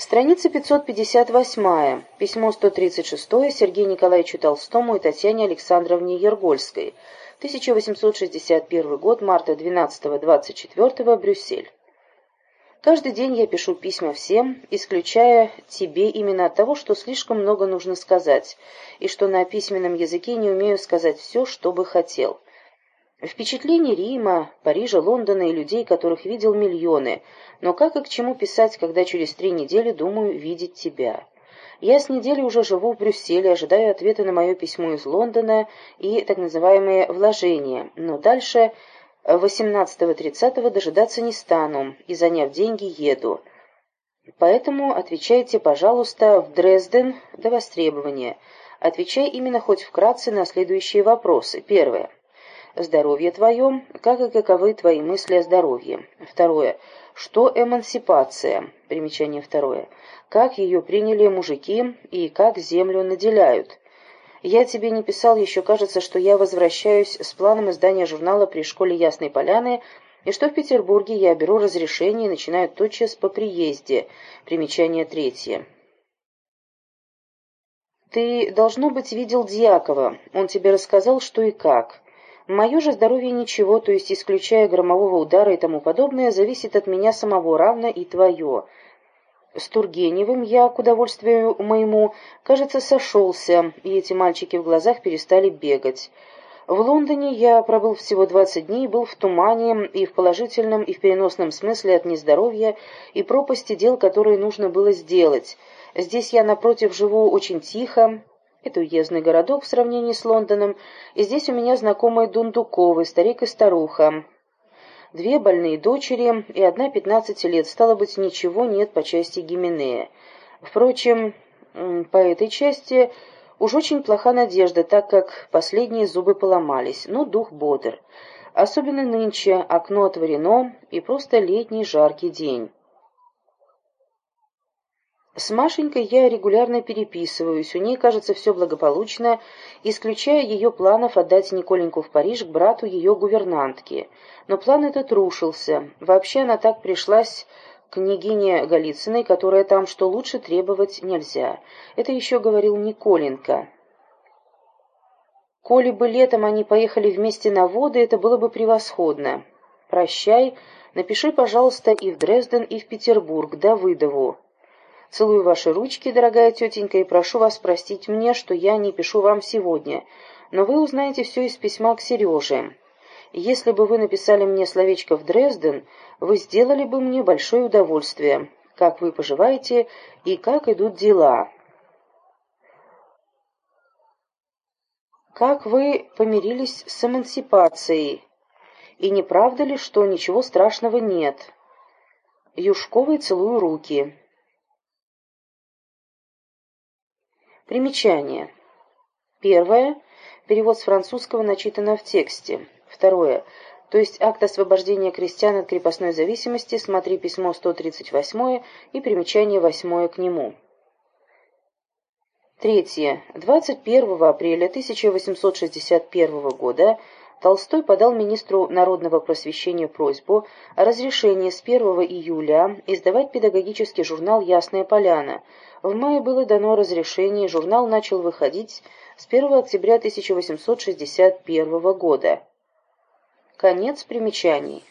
Страница 558. Письмо 136 Сергею Николаевичу Толстому и Татьяне Александровне Ергольской. 1861 год, марта 12-24, Брюссель. Каждый день я пишу письма всем, исключая тебе именно от того, что слишком много нужно сказать, и что на письменном языке не умею сказать все, что бы хотел. Впечатление Рима, Парижа, Лондона и людей, которых видел миллионы, но как и к чему писать, когда через три недели думаю видеть тебя? Я с недели уже живу в Брюсселе, ожидаю ответа на мое письмо из Лондона и так называемые «вложения», но дальше 18-30 дожидаться не стану и, заняв деньги, еду. Поэтому отвечайте, пожалуйста, в Дрезден до востребования. Отвечай именно хоть вкратце на следующие вопросы. Первое здоровье твое, как и каковы твои мысли о здоровье. Второе. Что эмансипация? Примечание второе. Как ее приняли мужики и как землю наделяют? Я тебе не писал, еще кажется, что я возвращаюсь с планом издания журнала при школе Ясной Поляны, и что в Петербурге я беру разрешение и начинаю тотчас по приезде. Примечание третье. Ты, должно быть, видел Дьякова. Он тебе рассказал, что и как. Мое же здоровье ничего, то есть исключая громового удара и тому подобное, зависит от меня самого равно и твое. С Тургеневым я, к удовольствию моему, кажется, сошелся, и эти мальчики в глазах перестали бегать. В Лондоне я пробыл всего 20 дней, был в тумане и в положительном, и в переносном смысле от нездоровья и пропасти дел, которые нужно было сделать. Здесь я, напротив, живу очень тихо, это уездный городок в сравнении с Лондоном, и здесь у меня знакомые Дундуковы, старик и старуха. Две больные дочери и одна пятнадцати лет, стало быть, ничего нет по части Гименея. Впрочем, по этой части уж очень плоха надежда, так как последние зубы поломались, но дух бодр. Особенно нынче окно отворено, и просто летний жаркий день. С Машенькой я регулярно переписываюсь, у ней, кажется, все благополучно, исключая ее планов отдать Николеньку в Париж к брату ее гувернантки. Но план этот рушился. Вообще она так пришлась к княгине Голицыной, которая там, что лучше требовать нельзя. Это еще говорил Николенька. Коли бы летом они поехали вместе на воды, это было бы превосходно. Прощай, напиши, пожалуйста, и в Дрезден, и в Петербург, Давыдову. Целую ваши ручки, дорогая тетенька, и прошу вас простить мне, что я не пишу вам сегодня, но вы узнаете все из письма к Сереже. Если бы вы написали мне словечко в Дрезден, вы сделали бы мне большое удовольствие. Как вы поживаете и как идут дела? Как вы помирились с эмансипацией? И не правда ли, что ничего страшного нет? Юшковой целую руки. Примечание. Первое. Перевод с французского начитано в тексте. Второе. То есть акт освобождения крестьян от крепостной зависимости, смотри письмо 138 и примечание 8 к нему. Третье. 21 апреля 1861 года Толстой подал министру народного просвещения просьбу о разрешении с 1 июля издавать педагогический журнал «Ясная поляна». В мае было дано разрешение, журнал начал выходить с 1 октября 1861 года. Конец примечаний.